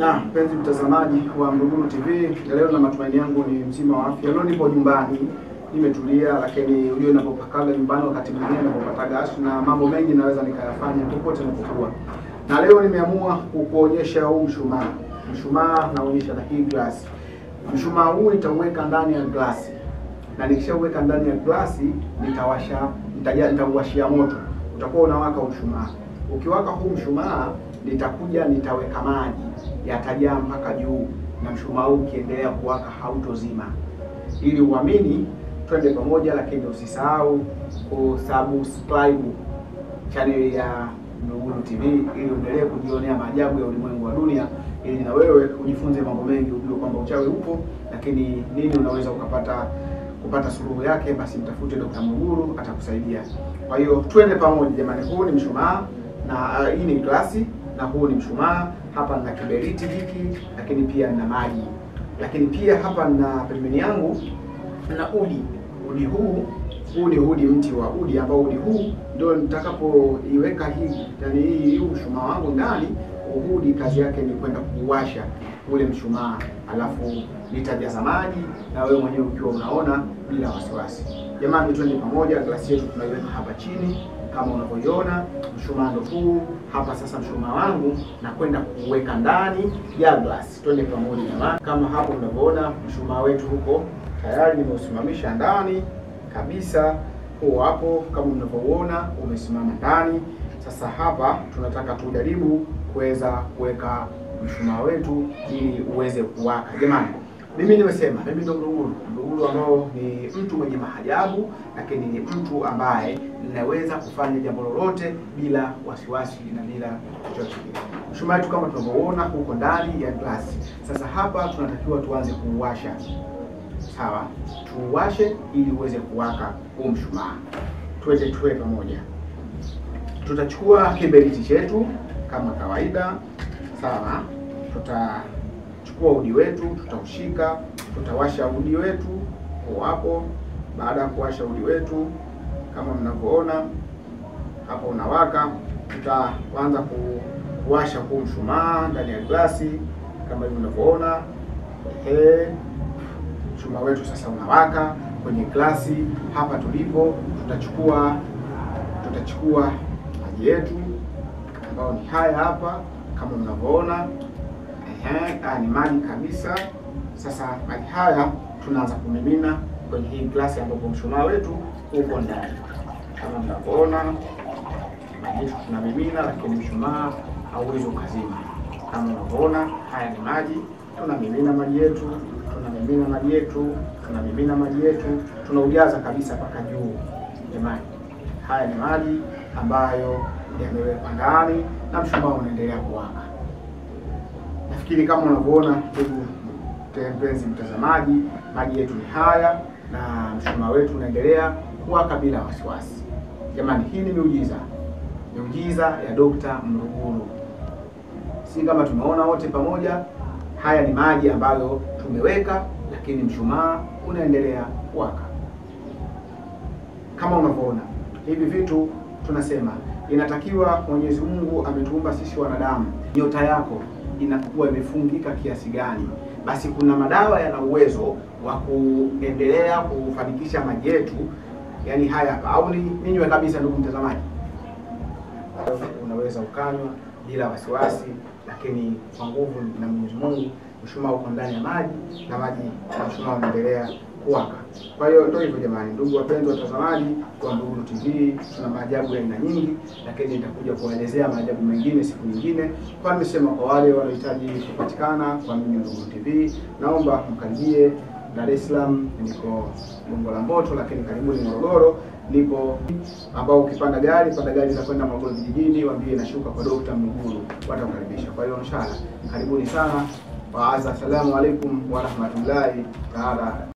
Na mpenzi mtazamaji wa Mruguru TV, leo na matumaini yangu ni mzima wa afya. Leo nipo nyumbani nimetulia, lakini ujue ninapopakaga nyumbani, wakati mwingine ninapopataga asu na mambo mengi naweza nikayafanya popote ninapokuwa. Na leo nimeamua kukuonyesha huu mshumaa. Mshumaa naonyesha na hii glasi. Mshumaa huu nitauweka ndani ya glasi, na nikishauweka ndani ya glasi nitawasha, nitauwashia moto, utakuwa unawaka mshumaa. Ukiwaka huu mshumaa nitakuja nitaweka maji yatajaa mpaka juu, na mshumaa huu ukiendelea kuwaka hautozima. Ili uamini, twende pamoja, lakini usisahau kusubscribe channel ya Nuguru TV ili uendelee kujionea maajabu ya ulimwengu wa dunia, ili na wewe ujifunze mambo mengi, ujue kwamba uchawi upo, lakini nini unaweza ukapata kupata suluhu yake, basi mtafute Dr. Nuguru atakusaidia. Kwa hiyo twende pamoja jamani, huu ni mshumaa na uh, hii ni glasi na huu ni mshumaa. Hapa nina kiberiti hiki, lakini pia nina maji, lakini pia hapa na pembeni yangu na udi. Udi huu huu ni udi, mti wa udi, ambao udi huu ndio nitakapoiweka hii yani hii mshumaa wangu ndani. Udi kazi yake ni kwenda kuwasha ule mshumaa, alafu nitajaza maji na wewe mwenyewe ukiwa unaona bila wasiwasi. Jamani, twende pamoja. Glasi yetu tunaiweka hapa chini kama unavyoiona, mshumaa ndo huu hapa. Sasa mshumaa wangu nakwenda kuweka ndani ya glasi. Twende pamoja jamani, kama hapo unavyoona mshumaa wetu huko tayari nimeusimamisha ndani kabisa. Huo hapo kama mnavyouona umesimama ndani. Sasa hapa tunataka tujaribu kuweza kuweka mshumaa wetu ili uweze kuwaka. Jamani, mimi nimesema mimi ndo Mruguru. Mruguru ambao ni mtu mwenye mahajabu lakini ni mtu ambaye ninaweza kufanya jambo lolote bila wasiwasi na bila chochote kile. Mshumaa kama tunavyoona huko ndani ya glasi. Sasa hapa tunatakiwa tuanze kuuwasha. Sawa, tuuwashe ili uweze kuwaka huu mshumaa. Tuweze tuwe pamoja. Tutachukua kiberiti chetu kama kawaida. Sawa, tutachukua udi wetu, tutaushika, tutawasha udi wetu hapo. Baada ya kuwasha udi wetu kama mnavyoona hapo unawaka, tutaanza kuwasha huu mshumaa ndani ya glasi kama hivi mnavyoona. Ehe, mshumaa wetu sasa unawaka kwenye glasi hapa tulipo. Tutachukua tutachukua maji yetu ambayo ni haya hapa kama mnavyoona. Ehe, ni maji kabisa. Sasa maji haya tunaanza kumimina kwenye hii glasi ambapo mshumaa wetu uko ndani kama mnavyoona. Maji tunamimina, lakini mshumaa hauwezi ukazima. Kama unavyoona, haya ni maji, tunamimina maji yetu, tunamimina maji yetu, tunamimina maji yetu, tunaujaza kabisa mpaka juu. Jamani, haya ni maji ambayo yamewekwa ndani na mshumaa unaendelea kuwaka. Nafikiri kama unavyoona, ndugu mpenzi mtazamaji, maji yetu ni haya na mshumaa wetu unaendelea kuwaka bila wasiwasi. Jamani, hii ni miujiza, miujiza ya Dokta Mruguru. Si kama tumeona wote pamoja. Haya ni maji ambayo tumeweka, lakini mshumaa unaendelea kuwaka kama unavyoona. Hivi vitu tunasema inatakiwa, Mwenyezi Mungu ametuumba sisi wanadamu, nyota yako inakuwa imefungika kiasi gani, basi kuna madawa yana uwezo wa kuendelea kufanikisha maji yetu, yani haya hapa. Au ni ninywe kabisa, ndugu mtazamaji, unaweza ukanywa bila wasiwasi, lakini kwa nguvu na Mwenyezi Mungu. Mshumaa uko ndani ya maji na maji na mshumaa unaendelea kuwaka. Kwa hiyo ndio hivyo jamani, ndugu wapenzi watazamaji wa Mbuguru TV, tuna maajabu ya aina nyingi, lakini nitakuja kuwaelezea maajabu mengine siku nyingine. Kwa nimesema kwa wale wanaohitaji kupatikana kwa mimi Mbuguru TV, naomba mkaribie Dar es Salaam, niko Gongo la Mboto, lakini karibuni Morogoro nipo ambao ukipanda gari panda gari za kwenda Morogoro vijijini, waambie nashuka kwa Dr. Mruguru, watakukaribisha. Kwa hiyo inshallah, karibuni sana. Waaza, assalamu alaikum warahmatullahi taala